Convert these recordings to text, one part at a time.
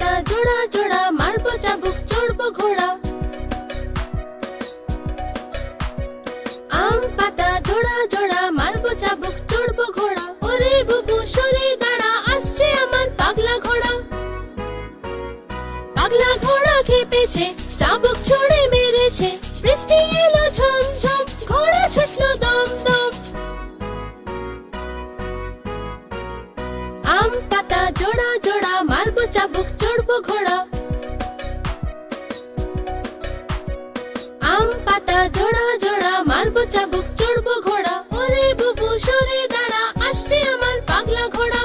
পাতা জোড়া জোড়া মারবো চাবুক চড়বো ঘোড়া। চাবুক চড়বো ঘোড়া, ওরে বুবু সরে দাঁড়া, আসছে আমার পাগলা ঘোড়া।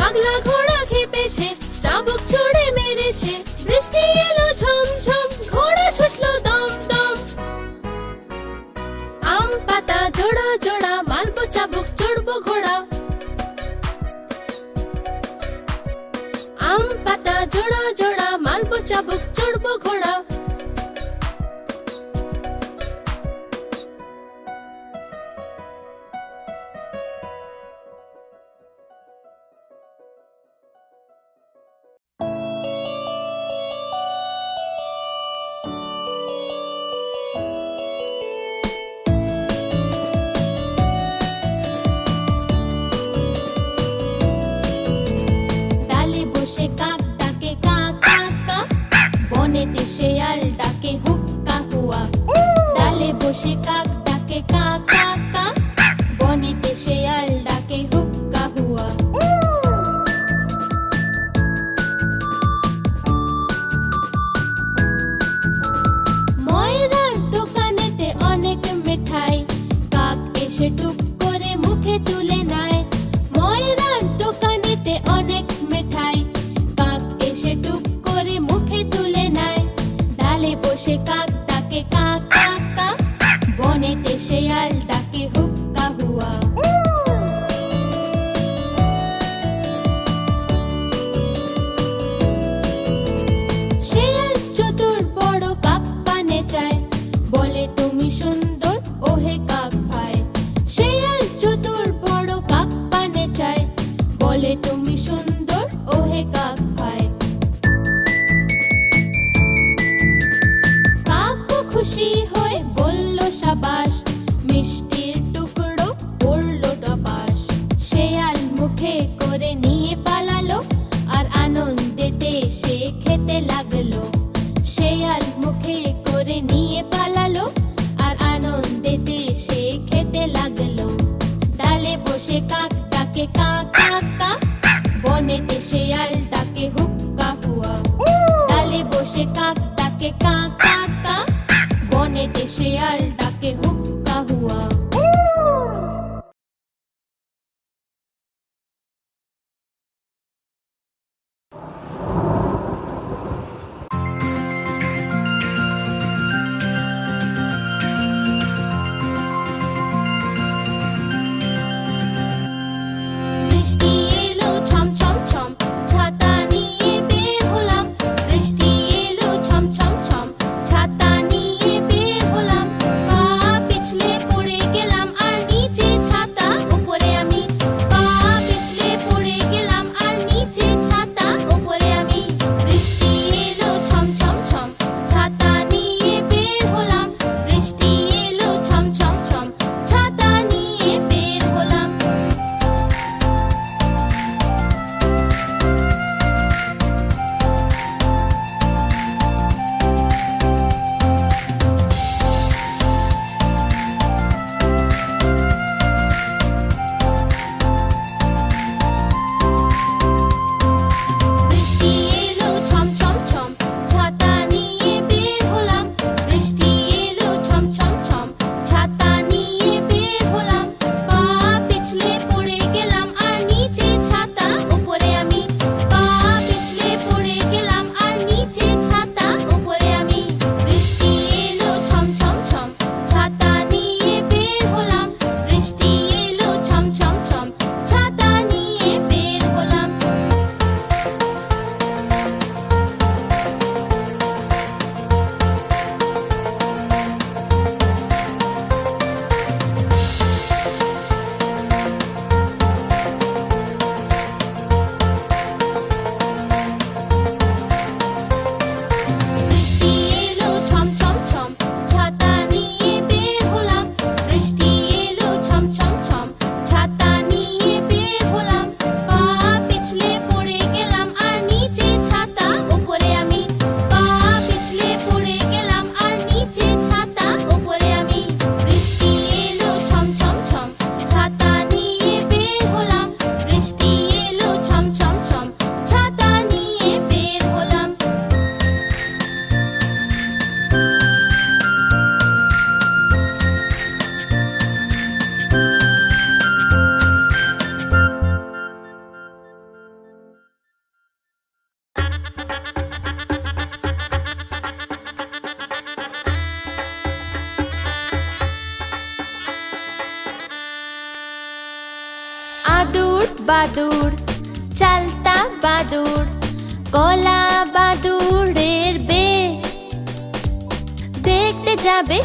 পাগলা ঘোড়া খেপেছে চাবুক মেরেছে, বৃষ্টি এলো ঝমঝম, ঘোড়া ছুটলো দম দম। আম পাতা জোড়া জোড়া, মারবো চাবুক চড়বো ঘোড়া। আম পাতা জোড়া জোড়া, মারবো চাবুক চড়বো ঘোড়া।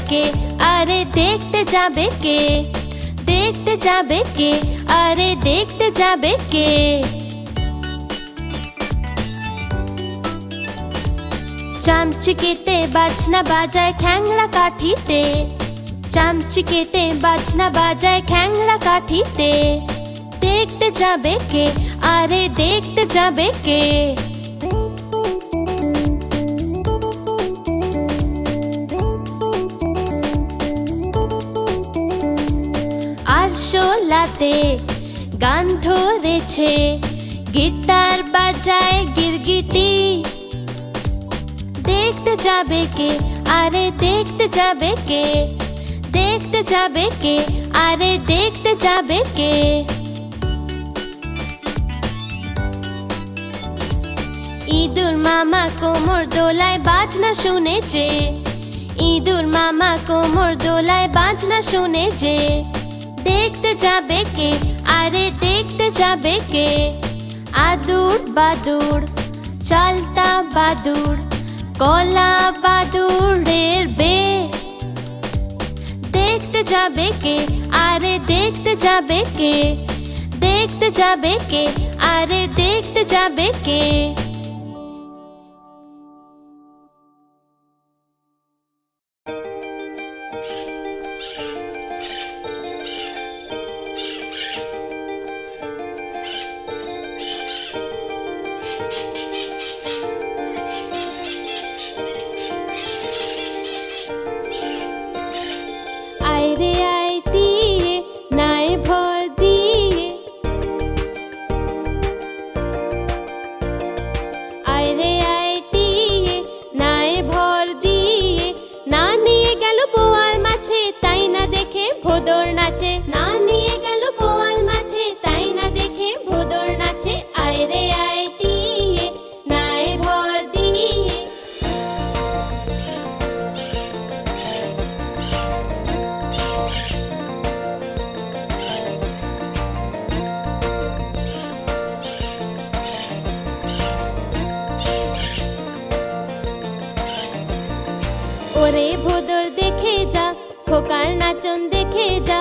যাবে কে আরে দেখতে যাবে কে দেখতে যাবে কে আরে দেখতে যাবে কে চামচিকেতে বাজনা বাজায় খ্যাংড়া কাঠিতে চামচিকেতে বাজনা বাজায় খ্যাংড়া কাঠিতে দেখতে যাবে কে আরে দেখতে যাবে কে শোলাতে গান ধরেছে, গিটার বাজায় গিরগিটি। দেখতে যাবে কে? আরে দেখতে যাবে কে? দেখতে যাবে কে? আরে দেখতে যাবে কে? ইঁদুর মামা কোমর দোলায় বাজনা শুনেছে। ইঁদুর মামা কোমর দোলায় বাজনা শুনেছে। দেখতে যাবে কে আরে দেখতে যাবে কে আদুর বাদুর চালতা বাদুর কলা বাদুড়ের বে দেখতে যাবে কে আরে দেখতে যাবে কে দেখতে যাবে কে আরে দেখতে যাবে কে ওরে ভোদর দেখে যা খোকার নাচন দেখে যা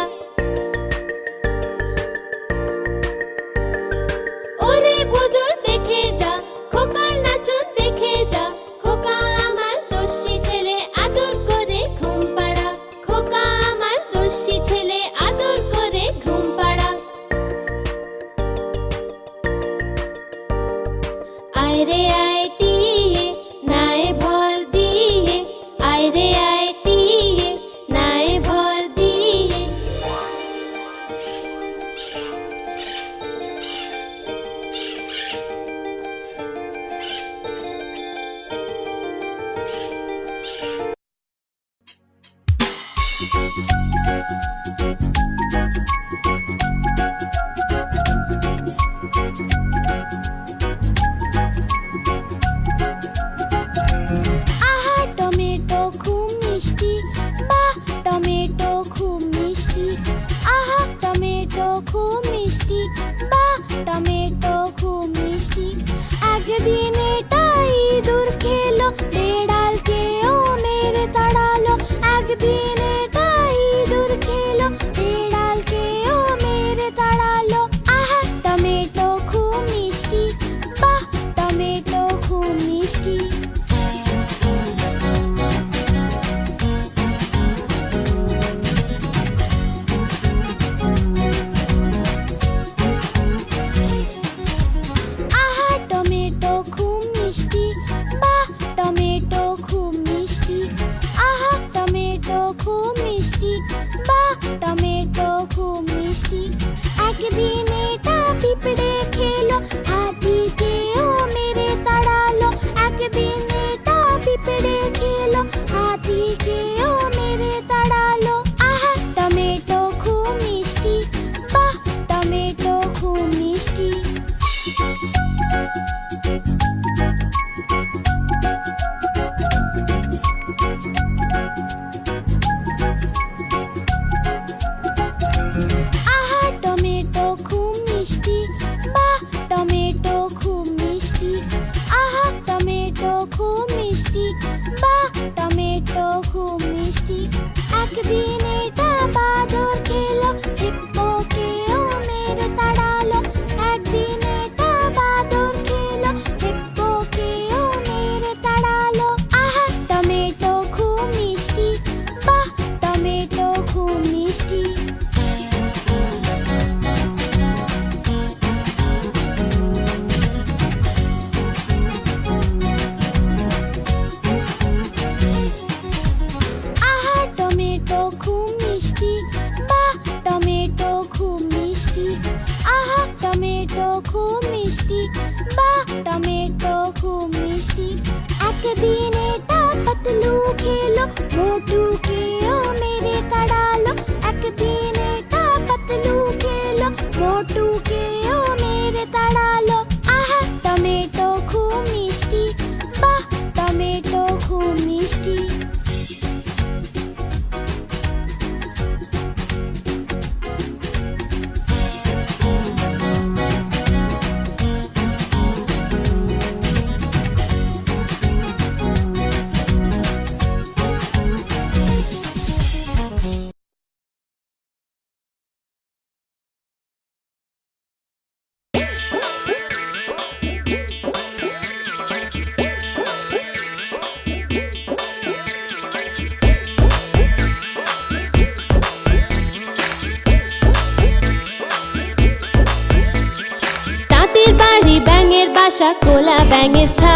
ব্যাঙের কোলা ব্যাঙের ছা।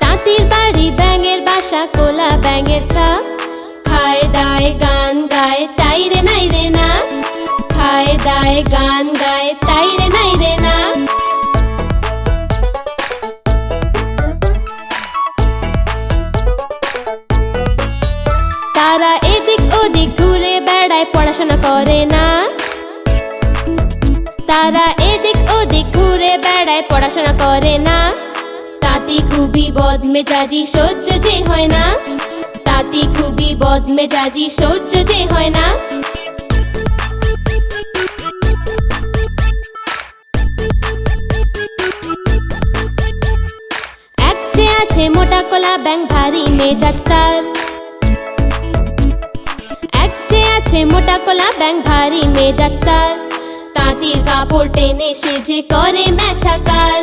তাঁতির বাড়ি ব্যাঙের বাসা কোলা ব্যাঙের ছা। খায় দায় গান গায়, তাই রে নাই রে না। খায় দায় গান গায়, তাই রে নাই রে না। তারা এদিক ওদিক ঘুরে বেড়ায়, পড়াশোনা করে না। তারা এদিক ওদিক ঘুরে বেড়ায়, পড়াশোনা করে না। তাতে খুবই বদমেজাজি, সহ্য যে হয় না। তাতে খুবই বদমেজাজি, সহ্য যে হয় না। মোটা কলা ব্যাং ভারী মেজাজ তার। এক যে আছে মোটা কলা ব্যাং ভারী মেজাজ তার। তাঁতির কাপড় টেনে সে যে করে ম্যাছাকার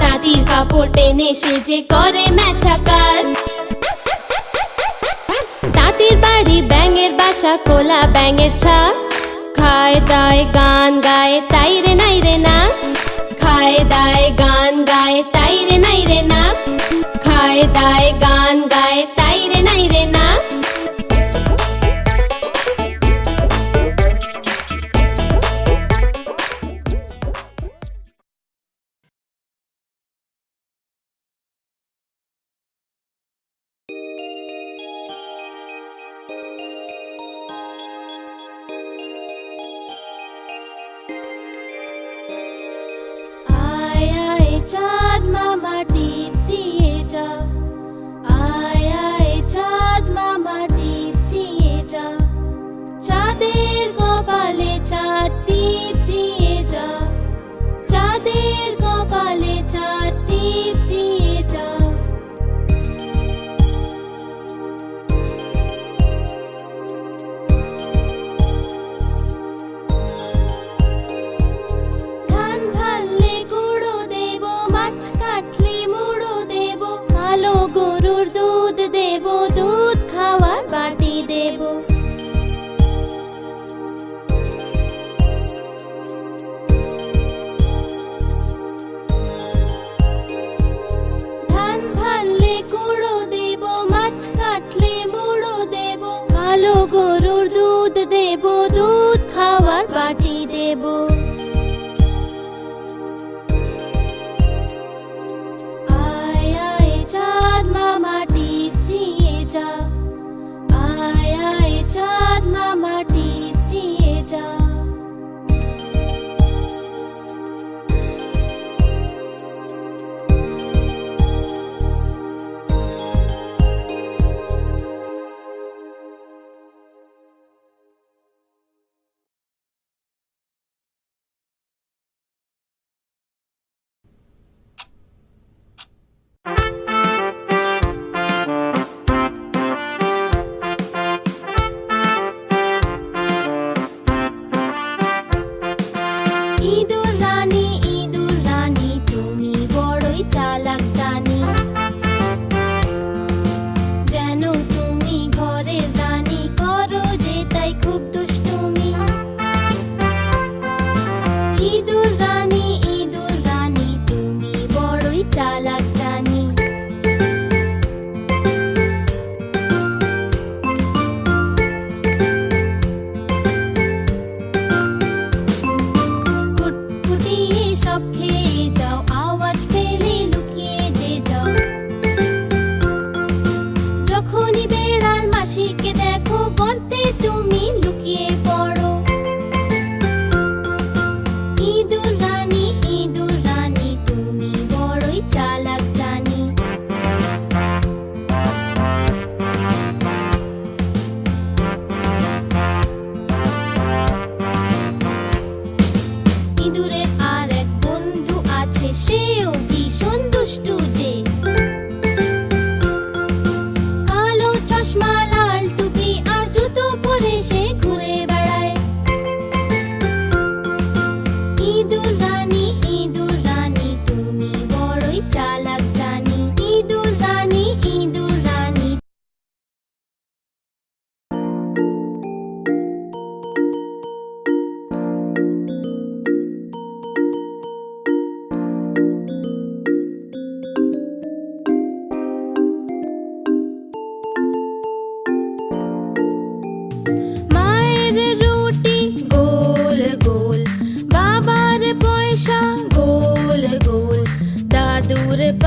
তাঁতির কাপড় টেনে সে যে করে ম্যাছাকার তাঁতির বাড়ি ব্যাঙের বাসা, কোলা ব্যাঙের ছা খায় দায় গান, গায় তাই রে নাই রে না। খায় দায় গান, গায় তাই রে নাই রে না। খায় দায় গান, গায় তাই রে নাই রে না।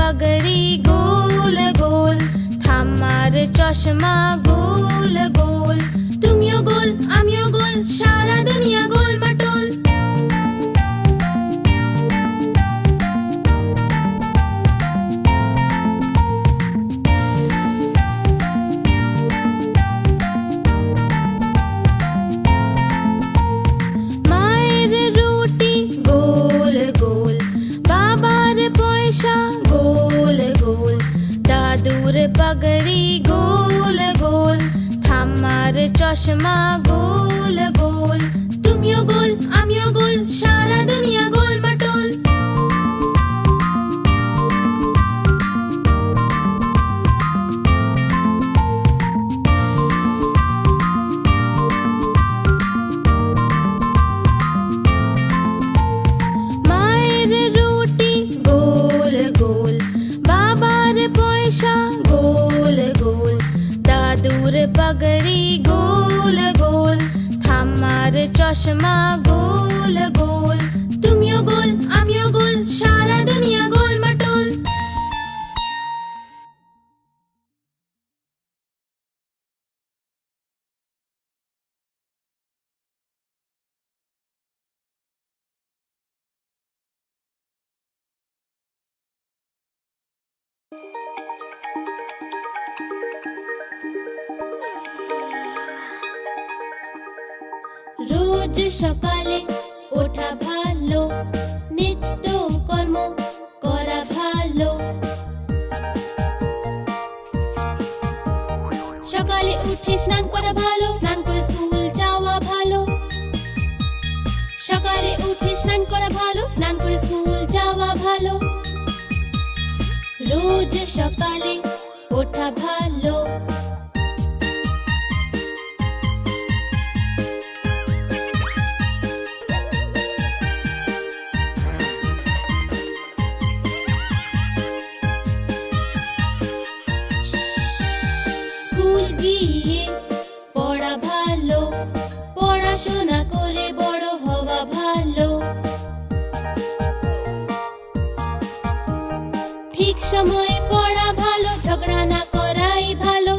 पगड़ी গোল গোল থামার চশমা গোল গোল। তুমিও গোল আমিও গোল সারা দুনিয়া চশমা গোল গোল। তুমিও গোল, আমিও গোল, সারা দুনিয়া গোল মাটোল। মায়ের রুটি গোল গোল। বাবার পয়সা গোল গোল। দাদুর পাগড়ি গোল চশমা গোল গোল রোজ সকালে ওঠা ভালো। সময় পড়া ভালো, ঝগড়া না করাই ভালো।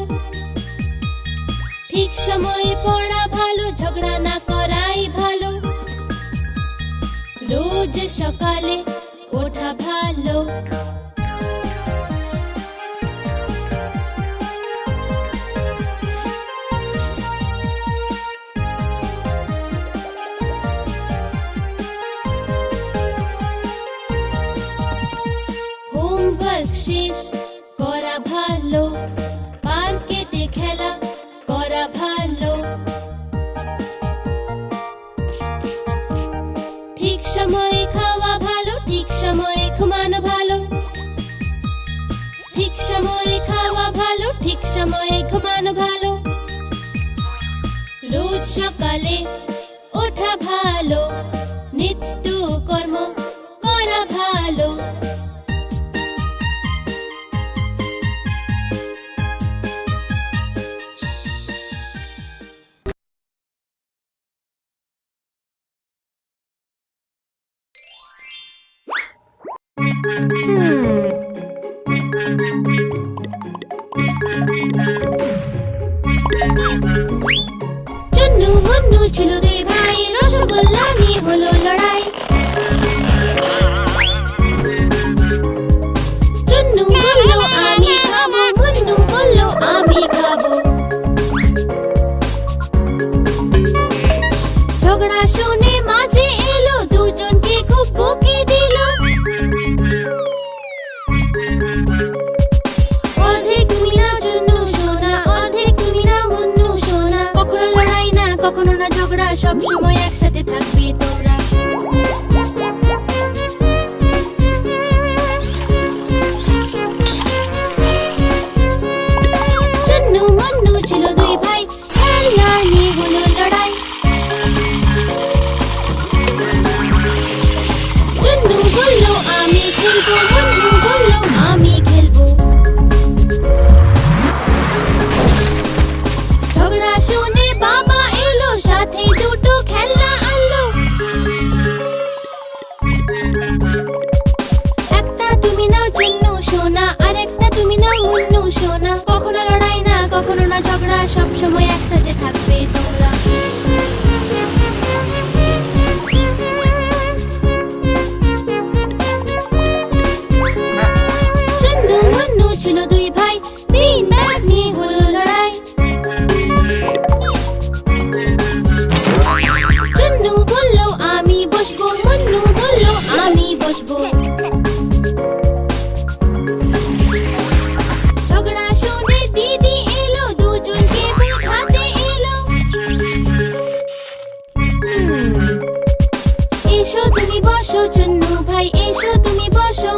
ঠিক সময়ে পড়া ভালো, ঝগড়া না করাই ভালো। রোজ সকালে ওঠা ভালো। musisz চুন্নু মুন্নু ছিল দুই ভাই রসগোল্লা নিয়ে হলো লড়াই। এসো চুন্নু ভাই এসো তুমি বসো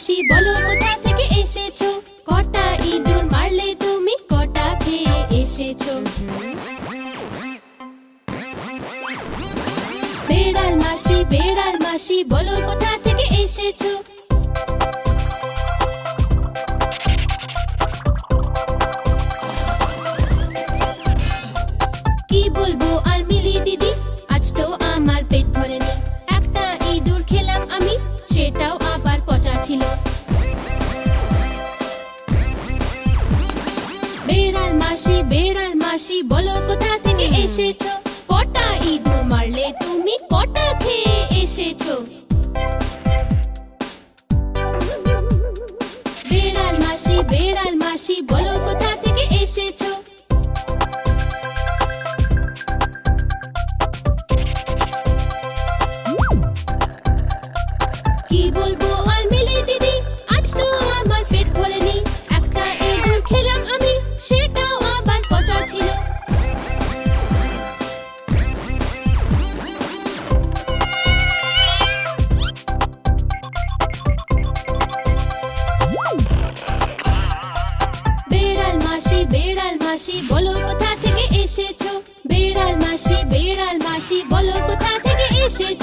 হাসি বলো কোথা থেকে এসেছ? কটা ইঁদুর মারলে তুমি কটা খেয়ে এসেছ? বেড়াল মাসি বেড়াল মাসি, বলো কোথা থেকে এসেছ? কি বলব হাসি বলো কোথা থেকে এসেছে? মাসি বলো কোথা থেকে এসেছ? বেড়াল মাসি বেড়াল মাসি বলো কোথা থেকে এসেছ?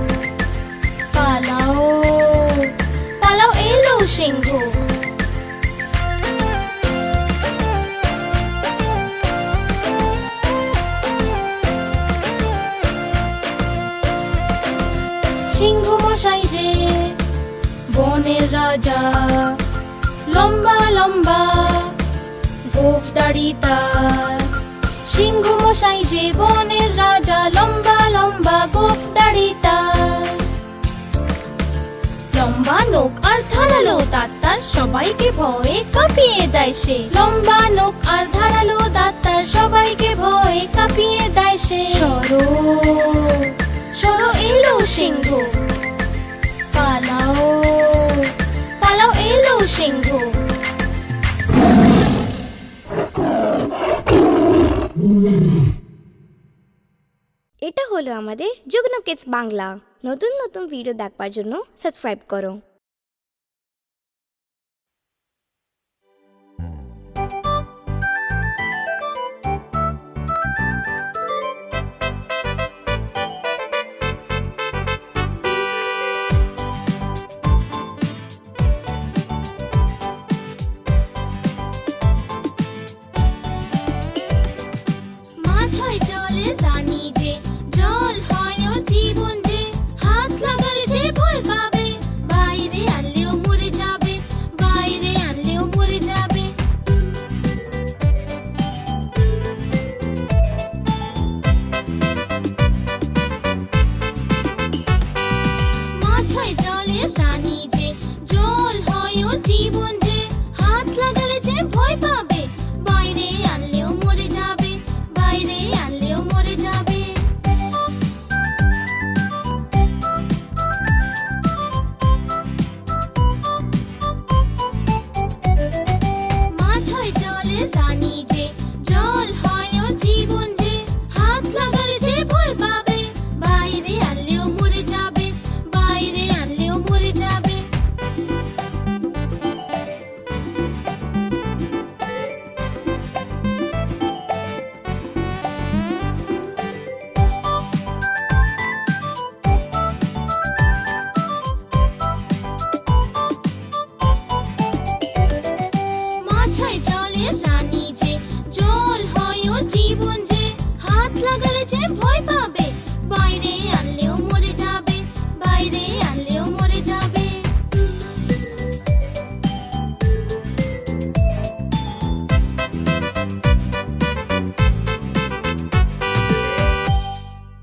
সিংহ সিংহ মশাই যে বনের রাজা লম্বা লম্বা গোপ দাড়ি তার সিংহ মশাই যে বনের রাজা লম্বা লম্বা গোপ তার লম্বা নোক আর ধারালো দাঁতার সবাইকে ভয়ে কাঁপিয়ে দেয় সে। লম্বা নোক আর ধারালো দাঁতার সবাইকে ভয়ে কাঁপিয়ে দেয় সে। সরো সরো এলো সিংহ। পালাও পালাও এলো সিংহ। এটা হলো আমাদের যুগ্ন কিডস বাংলা। নতুন নতুন ভিডিও দেখবার জন্য সাবস্ক্রাইব করো।